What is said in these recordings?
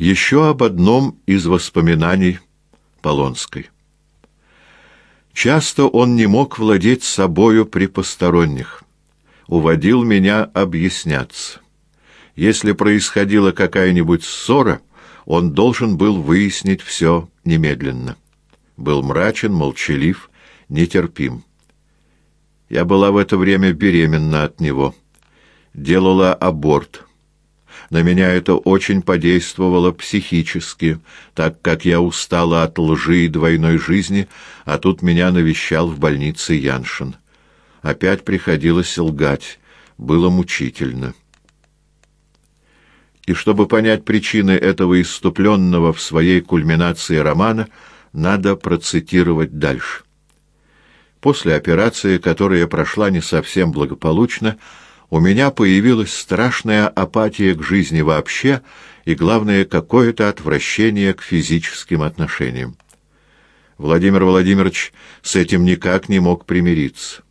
Еще об одном из воспоминаний Полонской. Часто он не мог владеть собою при посторонних. Уводил меня объясняться. Если происходила какая-нибудь ссора, он должен был выяснить все немедленно. Был мрачен, молчалив, нетерпим. Я была в это время беременна от него. Делала аборт. На меня это очень подействовало психически, так как я устала от лжи и двойной жизни, а тут меня навещал в больнице Яншин. Опять приходилось лгать. Было мучительно. И чтобы понять причины этого иступленного в своей кульминации романа, надо процитировать дальше. После операции, которая прошла не совсем благополучно, у меня появилась страшная апатия к жизни вообще и, главное, какое-то отвращение к физическим отношениям. Владимир Владимирович с этим никак не мог примириться.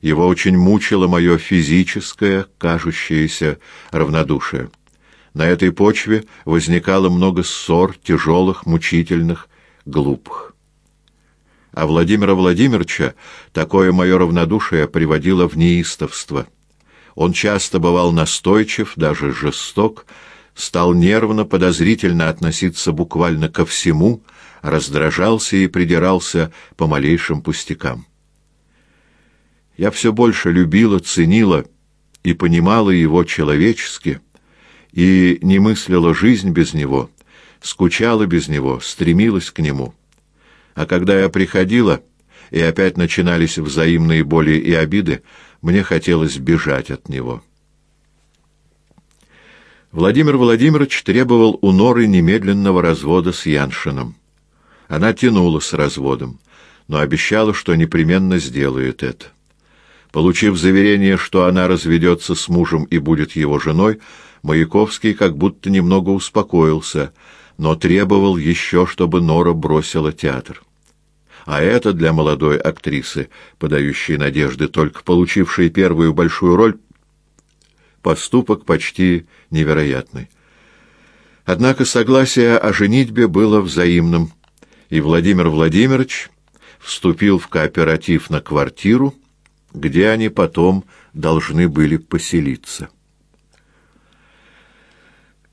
Его очень мучило мое физическое, кажущееся равнодушие. На этой почве возникало много ссор, тяжелых, мучительных, глупых. А Владимира Владимировича такое мое равнодушие приводило в неистовство — он часто бывал настойчив, даже жесток, стал нервно, подозрительно относиться буквально ко всему, раздражался и придирался по малейшим пустякам. Я все больше любила, ценила и понимала его человечески, и не мыслила жизнь без него, скучала без него, стремилась к нему. А когда я приходила, и опять начинались взаимные боли и обиды, мне хотелось бежать от него. Владимир Владимирович требовал у Норы немедленного развода с Яншином. Она тянула с разводом, но обещала, что непременно сделает это. Получив заверение, что она разведется с мужем и будет его женой, Маяковский как будто немного успокоился, но требовал еще, чтобы Нора бросила театр. А это для молодой актрисы, подающей надежды, только получившей первую большую роль, поступок почти невероятный. Однако согласие о женитьбе было взаимным, и Владимир Владимирович вступил в кооператив на квартиру, где они потом должны были поселиться.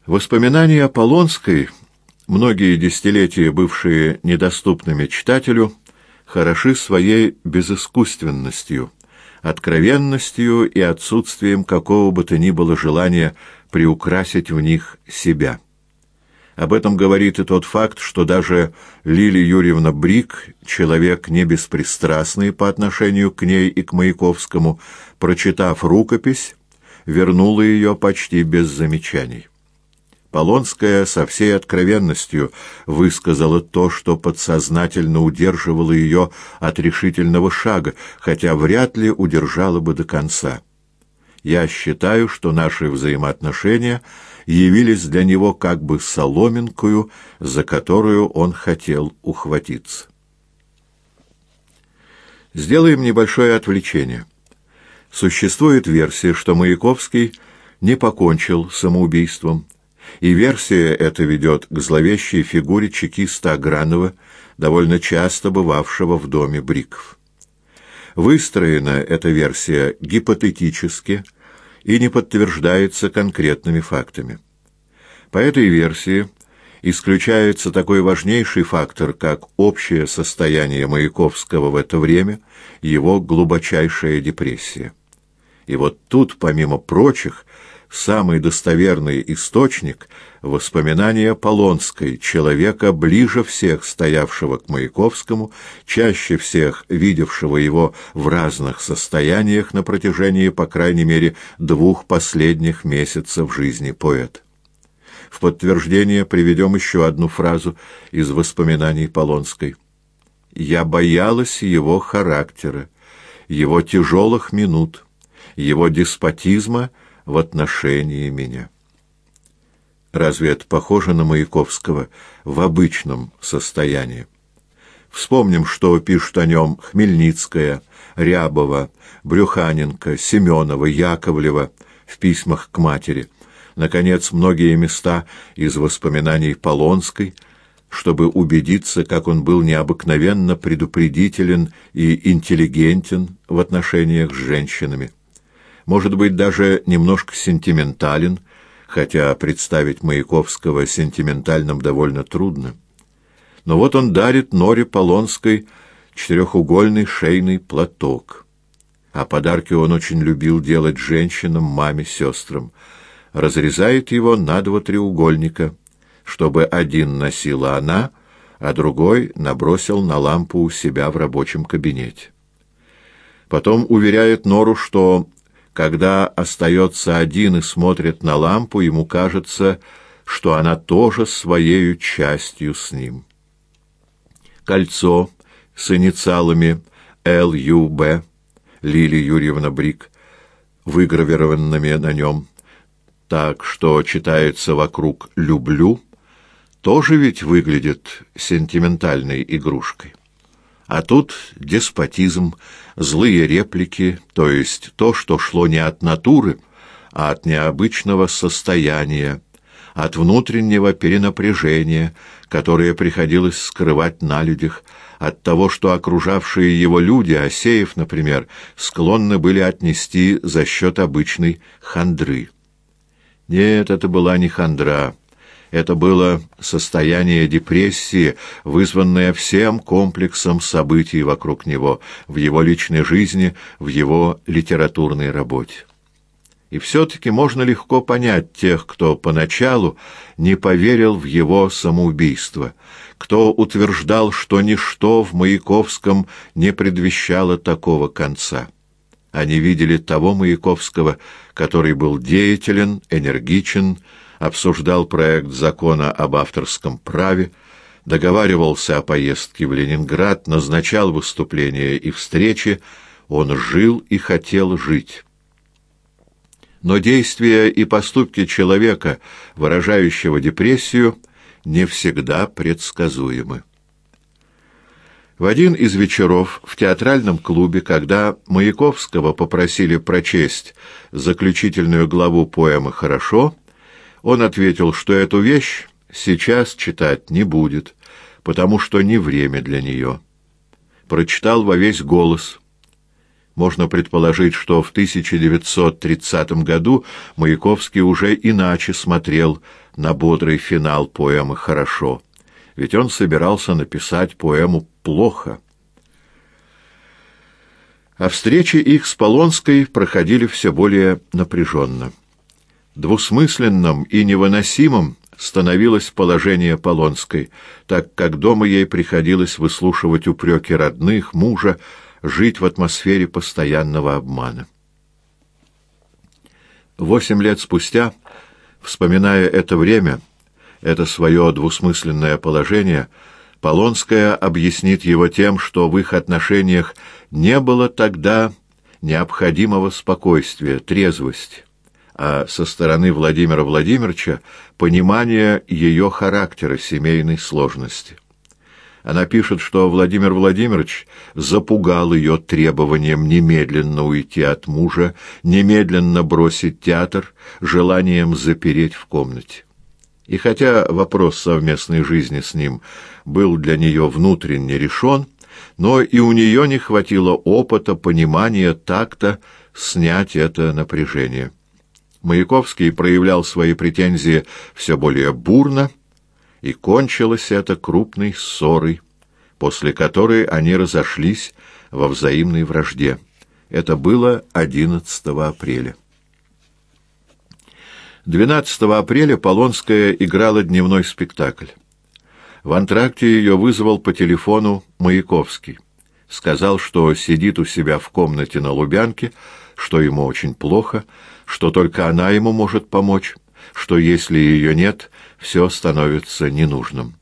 Воспоминания о Полонской, многие десятилетия бывшие недоступными читателю, хороши своей безыскусственностью, откровенностью и отсутствием какого бы то ни было желания приукрасить в них себя. Об этом говорит и тот факт, что даже Лилия Юрьевна Брик, человек не беспристрастный по отношению к ней и к Маяковскому, прочитав рукопись, вернула ее почти без замечаний. Полонская со всей откровенностью высказала то, что подсознательно удерживало ее от решительного шага, хотя вряд ли удержала бы до конца. Я считаю, что наши взаимоотношения явились для него как бы соломинкою, за которую он хотел ухватиться. Сделаем небольшое отвлечение. Существует версия, что Маяковский не покончил самоубийством, и версия эта ведет к зловещей фигуре чекиста Агранова, довольно часто бывавшего в доме Бриков. Выстроена эта версия гипотетически и не подтверждается конкретными фактами. По этой версии исключается такой важнейший фактор, как общее состояние Маяковского в это время, его глубочайшая депрессия. И вот тут, помимо прочих, самый достоверный источник — воспоминания Полонской, человека, ближе всех стоявшего к Маяковскому, чаще всех видевшего его в разных состояниях на протяжении, по крайней мере, двух последних месяцев жизни поэта. В подтверждение приведем еще одну фразу из воспоминаний Полонской. «Я боялась его характера, его тяжелых минут, его деспотизма — в отношении меня. Разве это похоже на Маяковского в обычном состоянии? Вспомним, что пишут о нем Хмельницкая, Рябова, Брюханенко, Семенова, Яковлева в письмах к матери. наконец, многие места из воспоминаний Полонской, чтобы убедиться, как он был необыкновенно предупредителен и интеллигентен в отношениях с женщинами. Может быть, даже немножко сентиментален, хотя представить Маяковского сентиментальным довольно трудно. Но вот он дарит Норе Полонской четырехугольный шейный платок. А подарки он очень любил делать женщинам, маме, сестрам. Разрезает его на два треугольника, чтобы один носила она, а другой набросил на лампу у себя в рабочем кабинете. Потом уверяет Нору, что когда остается один и смотрит на лампу, ему кажется, что она тоже своею частью с ним. Кольцо с инициалами Л.Ю.Б. Лилия Юрьевна Брик, выгравированными на нем, так что читается вокруг «люблю», тоже ведь выглядит сентиментальной игрушкой. А тут деспотизм, злые реплики, то есть то, что шло не от натуры, а от необычного состояния, от внутреннего перенапряжения, которое приходилось скрывать на людях, от того, что окружавшие его люди, Осеев, например, склонны были отнести за счет обычной хандры. Нет, это была не хандра. Это было состояние депрессии, вызванное всем комплексом событий вокруг него, в его личной жизни, в его литературной работе. И все-таки можно легко понять тех, кто поначалу не поверил в его самоубийство, кто утверждал, что ничто в Маяковском не предвещало такого конца. Они видели того Маяковского, который был деятелен, энергичен, обсуждал проект закона об авторском праве, договаривался о поездке в Ленинград, назначал выступления и встречи, он жил и хотел жить. Но действия и поступки человека, выражающего депрессию, не всегда предсказуемы. В один из вечеров в театральном клубе, когда Маяковского попросили прочесть заключительную главу поэмы «Хорошо», он ответил, что эту вещь сейчас читать не будет, потому что не время для нее. Прочитал во весь голос, можно предположить, что в 1930 году Маяковский уже иначе смотрел на бодрый финал поэмы «Хорошо», ведь он собирался написать поэму «Плохо». А встречи их с Полонской проходили все более напряженно. Двусмысленным и невыносимым становилось положение Полонской, так как дома ей приходилось выслушивать упреки родных, мужа, жить в атмосфере постоянного обмана. Восемь лет спустя, вспоминая это время, это свое двусмысленное положение, Полонская объяснит его тем, что в их отношениях не было тогда необходимого спокойствия, трезвости, а со стороны Владимира Владимировича понимания ее характера семейной сложности. Она пишет, что Владимир Владимирович запугал ее требованием немедленно уйти от мужа, немедленно бросить театр, желанием запереть в комнате. И хотя вопрос совместной жизни с ним был для нее внутренне решен, но и у нее не хватило опыта, понимания, такта снять это напряжение. Маяковский проявлял свои претензии все более бурно, и кончилось это крупной ссорой, после которой они разошлись во взаимной вражде. Это было 11 апреля. 12 апреля Полонская играла дневной спектакль. В антракте ее вызвал по телефону Маяковский. Сказал, что сидит у себя в комнате на Лубянке, что ему очень плохо, что только она ему может помочь, что если ее нет, все становится ненужным.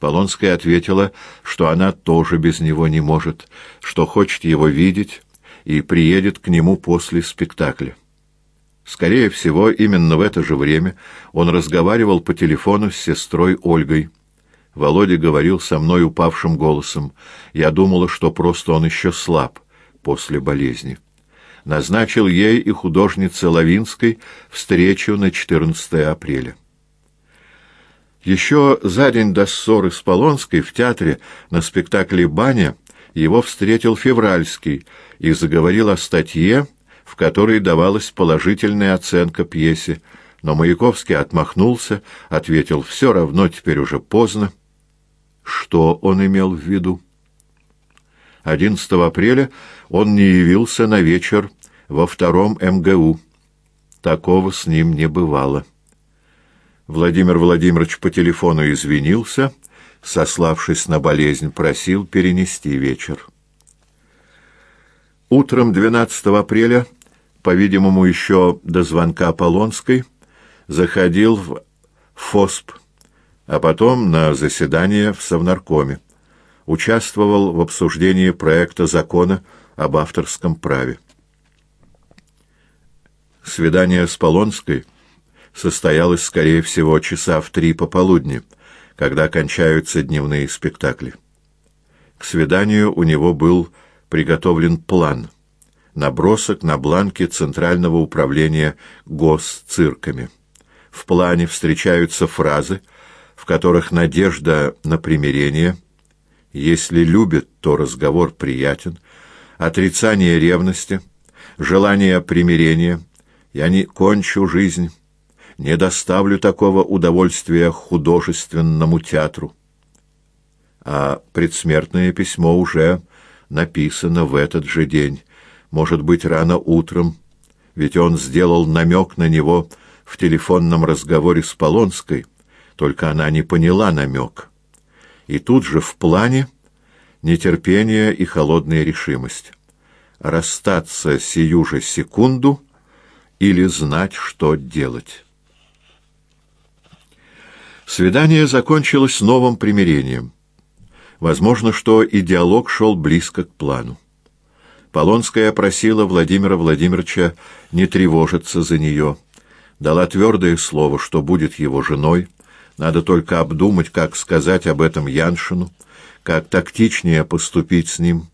Полонская ответила, что она тоже без него не может, что хочет его видеть и приедет к нему после спектакля. Скорее всего, именно в это же время он разговаривал по телефону с сестрой Ольгой. Володя говорил со мной упавшим голосом. Я думала, что просто он еще слаб после болезни. Назначил ей и художнице Лавинской встречу на 14 апреля. Еще за день до ссоры с Полонской в театре на спектакле «Баня» его встретил Февральский и заговорил о статье, в которой давалась положительная оценка пьесе, но Маяковский отмахнулся, ответил «все равно теперь уже поздно». Что он имел в виду? 11 апреля он не явился на вечер во втором МГУ. Такого с ним не бывало. Владимир Владимирович по телефону извинился, сославшись на болезнь, просил перенести вечер. Утром 12 апреля, по-видимому, еще до звонка Полонской, заходил в ФОСП, а потом на заседание в Совнаркоме. Участвовал в обсуждении проекта закона об авторском праве. Свидание с Полонской состоялось, скорее всего, часа в три пополудни, когда кончаются дневные спектакли. К свиданию у него был приготовлен план, набросок на бланке Центрального управления госцирками. В плане встречаются фразы, в которых надежда на примирение, если любит, то разговор приятен, отрицание ревности, желание примирения, я не кончу жизнь, не доставлю такого удовольствия художественному театру. А предсмертное письмо уже написано в этот же день, может быть, рано утром, ведь он сделал намек на него в телефонном разговоре с Полонской, только она не поняла намек. И тут же в плане нетерпение и холодная решимость. Расстаться сию же секунду или знать, что делать. Свидание закончилось новым примирением. Возможно, что и диалог шел близко к плану. Полонская просила Владимира Владимировича не тревожиться за нее, дала твердое слово, что будет его женой, надо только обдумать, как сказать об этом Яншину, как тактичнее поступить с ним,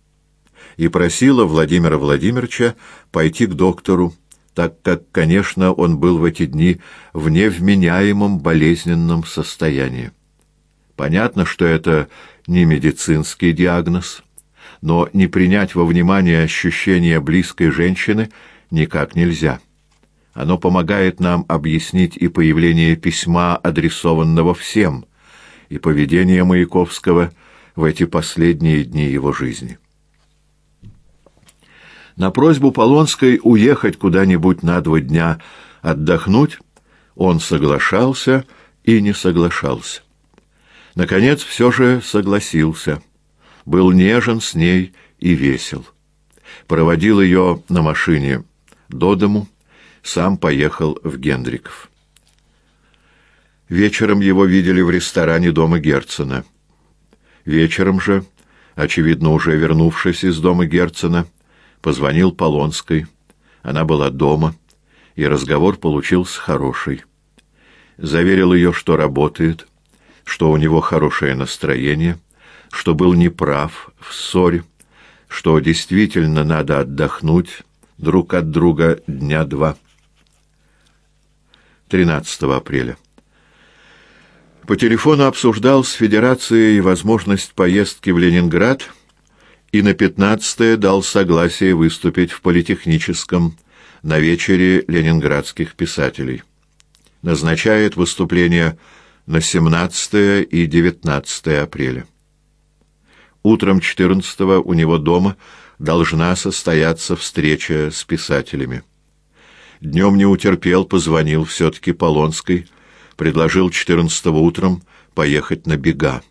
и просила Владимира Владимировича пойти к доктору, так как, конечно, он был в эти дни в невменяемом болезненном состоянии. Понятно, что это не медицинский диагноз, но не принять во внимание ощущения близкой женщины никак нельзя. Оно помогает нам объяснить и появление письма, адресованного всем, и поведение Маяковского в эти последние дни его жизни. На просьбу Полонской уехать куда-нибудь на два дня отдохнуть он соглашался и не соглашался. Наконец, все же согласился. Был нежен с ней и весел. Проводил ее на машине до дому, сам поехал в Гендриков. Вечером его видели в ресторане дома Герцена. Вечером же, очевидно, уже вернувшись из дома Герцена, позвонил Полонской. Она была дома, и разговор получился хороший. Заверил ее, что работает, что у него хорошее настроение, что был неправ в ссоре, что действительно надо отдохнуть друг от друга дня два. 13 апреля. По телефону обсуждал с Федерацией возможность поездки в Ленинград и на 15 дал согласие выступить в Политехническом на вечере ленинградских писателей. Назначает выступление на 17 и 19 апреля. Утром 14 у него дома должна состояться встреча с писателями. Днем не утерпел, позвонил все-таки Полонской, предложил 14 утром поехать на бега.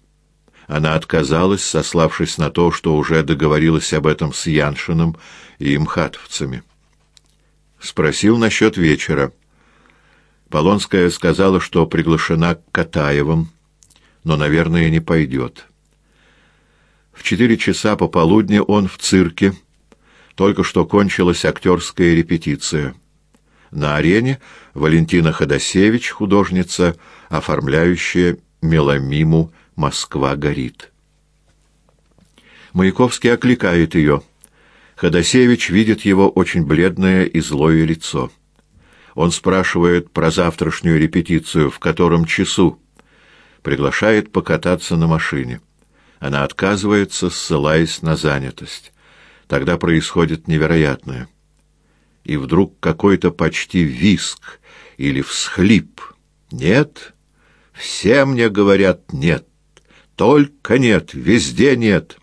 Она отказалась, сославшись на то, что уже договорилась об этом с Яншиным и мхатовцами. Спросил насчет вечера. Полонская сказала, что приглашена к Катаевым, но, наверное, не пойдет. В четыре часа пополудни он в цирке. Только что кончилась актерская репетиция. На арене Валентина Ходосевич, художница, оформляющая меломиму «Москва горит». Маяковский окликает ее. Ходосевич видит его очень бледное и злое лицо. Он спрашивает про завтрашнюю репетицию, в котором часу. Приглашает покататься на машине. Она отказывается, ссылаясь на занятость. Тогда происходит невероятное. И вдруг какой-то почти виск или всхлип. Нет, все мне говорят нет. Только нет, везде нет.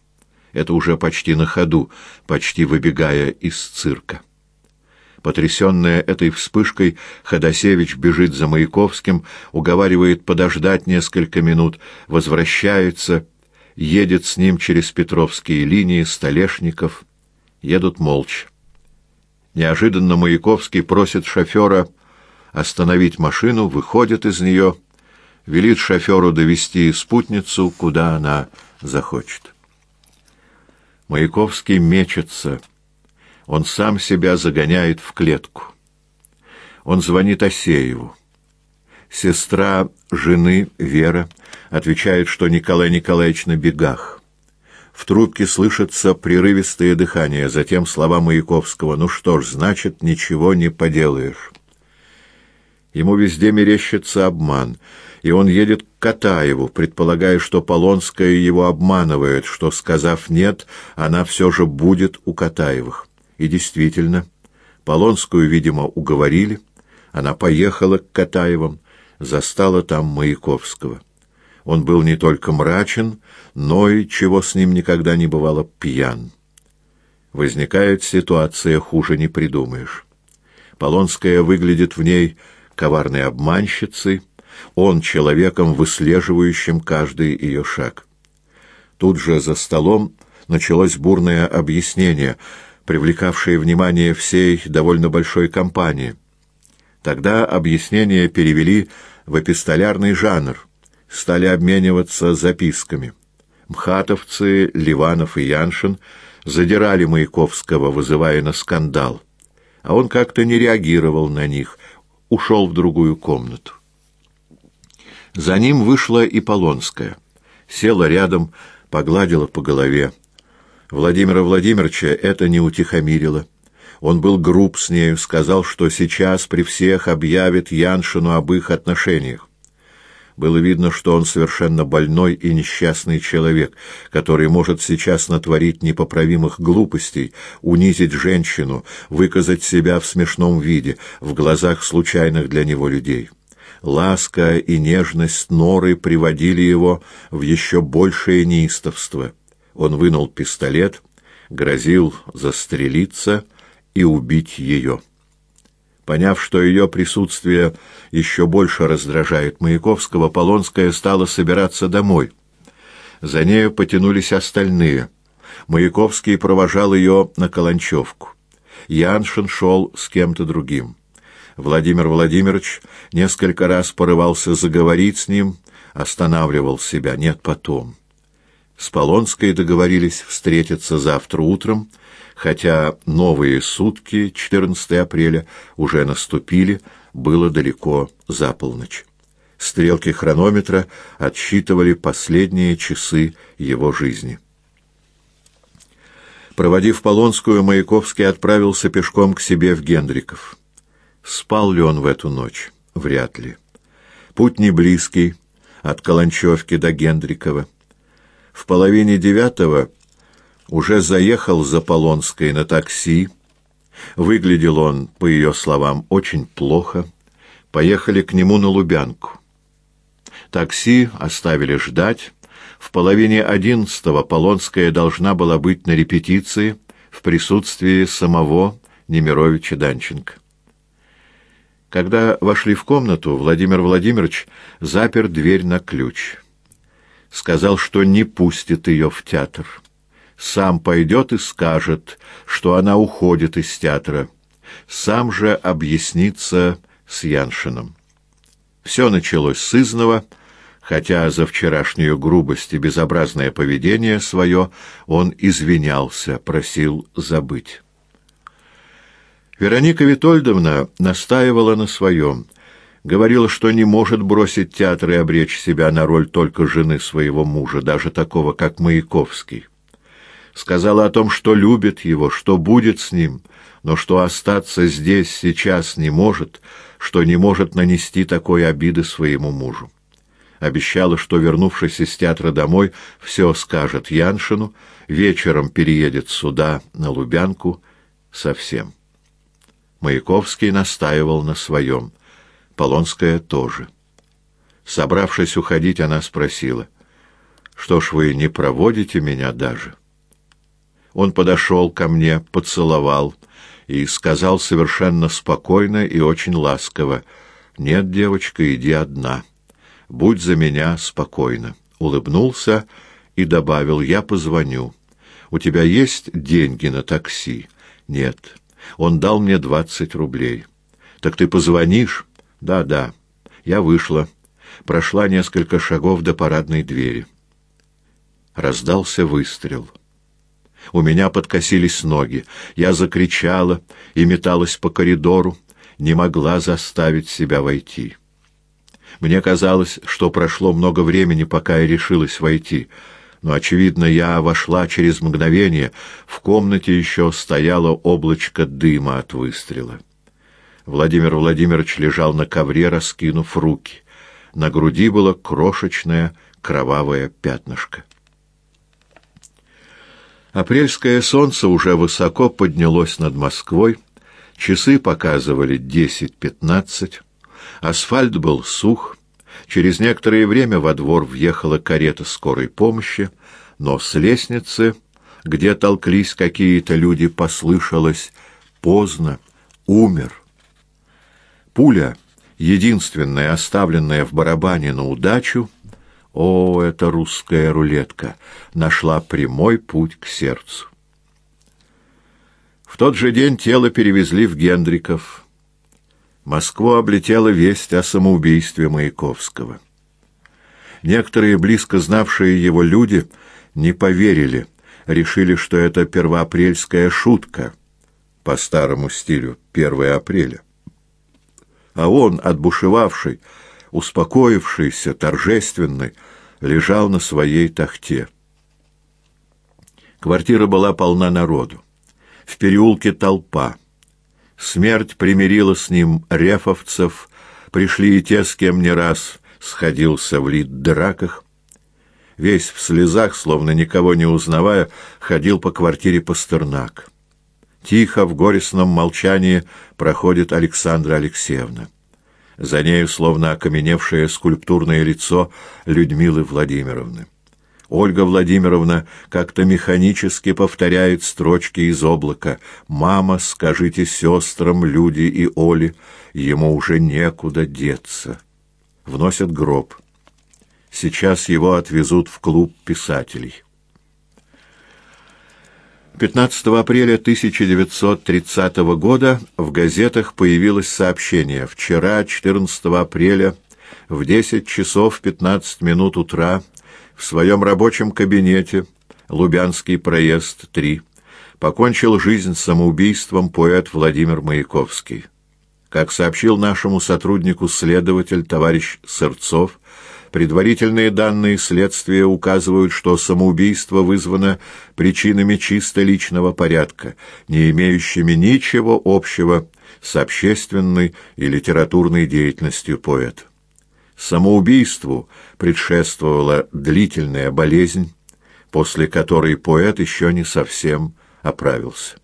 Это уже почти на ходу, почти выбегая из цирка. Потрясенная этой вспышкой, Ходосевич бежит за Маяковским, уговаривает подождать несколько минут, возвращается, едет с ним через Петровские линии, Столешников. Едут молча. Неожиданно Маяковский просит шофера остановить машину, выходит из нее, велит шоферу довести спутницу, куда она захочет. Маяковский мечется. Он сам себя загоняет в клетку. Он звонит Асееву. Сестра жены, Вера, отвечает, что Николай Николаевич на бегах. В трубке слышится прерывистое дыхание, затем слова Маяковского «Ну что ж, значит, ничего не поделаешь». Ему везде мерещится обман, и он едет к Катаеву, предполагая, что Полонская его обманывает, что, сказав «нет», она все же будет у Катаевых. И действительно, Полонскую, видимо, уговорили, она поехала к Катаевым, застала там Маяковского. Он был не только мрачен, но и, чего с ним никогда не бывало, пьян. Возникает ситуация, хуже не придумаешь. Полонская выглядит в ней коварной обманщицей, он человеком, выслеживающим каждый ее шаг. Тут же за столом началось бурное объяснение, привлекавшее внимание всей довольно большой компании. Тогда объяснение перевели в эпистолярный жанр, стали обмениваться записками. Мхатовцы, Ливанов и Яншин задирали Маяковского, вызывая на скандал. А он как-то не реагировал на них, ушел в другую комнату. За ним вышла и Полонская. Села рядом, погладила по голове. Владимира Владимировича это не утихомирило. Он был груб с нею, сказал, что сейчас при всех объявит Яншину об их отношениях. Было видно, что он совершенно больной и несчастный человек, который может сейчас натворить непоправимых глупостей, унизить женщину, выказать себя в смешном виде, в глазах случайных для него людей. Ласка и нежность Норы приводили его в еще большее неистовство. Он вынул пистолет, грозил застрелиться и убить ее. Поняв, что ее присутствие еще больше раздражает Маяковского, Полонская стала собираться домой. За нею потянулись остальные. Маяковский провожал ее на Каланчевку. Яншин шел с кем-то другим. Владимир Владимирович несколько раз порывался заговорить с ним, останавливал себя. Нет, потом. С Полонской договорились встретиться завтра утром, хотя новые сутки, 14 апреля, уже наступили, было далеко за полночь. Стрелки хронометра отсчитывали последние часы его жизни. Проводив Полонскую, Маяковский отправился пешком к себе в Гендриков. Спал ли он в эту ночь? Вряд ли. Путь не близкий, от Каланчевки до Гендрикова. В половине девятого уже заехал за Полонской на такси. Выглядел он, по ее словам, очень плохо. Поехали к нему на Лубянку. Такси оставили ждать. В половине одиннадцатого Полонская должна была быть на репетиции в присутствии самого Немировича Данченко. Когда вошли в комнату, Владимир Владимирович запер дверь на ключ. Сказал, что не пустит ее в театр сам пойдет и скажет, что она уходит из театра. Сам же объяснится с Яншином. Все началось с изного, хотя за вчерашнюю грубость и безобразное поведение свое он извинялся, просил забыть. Вероника Витольдовна настаивала на своем, говорила, что не может бросить театр и обречь себя на роль только жены своего мужа, даже такого, как Маяковский. Сказала о том, что любит его, что будет с ним, но что остаться здесь сейчас не может, что не может нанести такой обиды своему мужу. Обещала, что, вернувшись из театра домой, все скажет Яншину, вечером переедет сюда, на Лубянку, совсем. Маяковский настаивал на своем. Полонская тоже. Собравшись уходить, она спросила, «Что ж вы не проводите меня даже?» Он подошел ко мне, поцеловал и сказал совершенно спокойно и очень ласково, «Нет, девочка, иди одна. Будь за меня спокойна». Улыбнулся и добавил, «Я позвоню. У тебя есть деньги на такси?» «Нет». Он дал мне двадцать рублей. «Так ты позвонишь?» «Да, да». Я вышла. Прошла несколько шагов до парадной двери. Раздался выстрел. У меня подкосились ноги. Я закричала и металась по коридору, не могла заставить себя войти. Мне казалось, что прошло много времени, пока я решилась войти — но, очевидно, я вошла через мгновение, в комнате еще стояло облачко дыма от выстрела. Владимир Владимирович лежал на ковре, раскинув руки. На груди было крошечное кровавое пятнышко. Апрельское солнце уже высоко поднялось над Москвой, часы показывали десять-пятнадцать, асфальт был сух, Через некоторое время во двор въехала карета скорой помощи, но с лестницы, где толклись какие-то люди, послышалось «поздно, умер». Пуля, единственная, оставленная в барабане на удачу, о, это русская рулетка, нашла прямой путь к сердцу. В тот же день тело перевезли в Гендриков. Москву облетела весть о самоубийстве Маяковского. Некоторые близко знавшие его люди не поверили, решили, что это первоапрельская шутка, по старому стилю 1 апреля. А он, отбушевавший, успокоившийся, торжественный, лежал на своей тахте. Квартира была полна народу. В переулке толпа. Смерть примирила с ним рефовцев, пришли и те, с кем не раз сходился в лид-драках. Весь в слезах, словно никого не узнавая, ходил по квартире Пастернак. Тихо, в горестном молчании, проходит Александра Алексеевна. За нею, словно окаменевшее скульптурное лицо Людмилы Владимировны. Ольга Владимировна как-то механически повторяет строчки из облака «Мама, скажите сестрам, люди и Оле, ему уже некуда деться». Вносят гроб. Сейчас его отвезут в клуб писателей. 15 апреля 1930 года в газетах появилось сообщение «Вчера, 14 апреля, в 10 часов 15 минут утра, в своем рабочем кабинете, Лубянский проезд, 3, покончил жизнь самоубийством поэт Владимир Маяковский. Как сообщил нашему сотруднику следователь товарищ Сырцов, предварительные данные следствия указывают, что самоубийство вызвано причинами чисто личного порядка, не имеющими ничего общего с общественной и литературной деятельностью поэта. Самоубийству предшествовала длительная болезнь, после которой поэт еще не совсем оправился.